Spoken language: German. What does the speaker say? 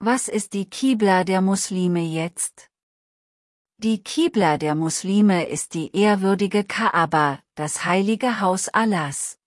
Was ist die Kibla der Muslime jetzt? Die Kibla der Muslime ist die ehrwürdige Kaaba, das heilige Haus Allahs.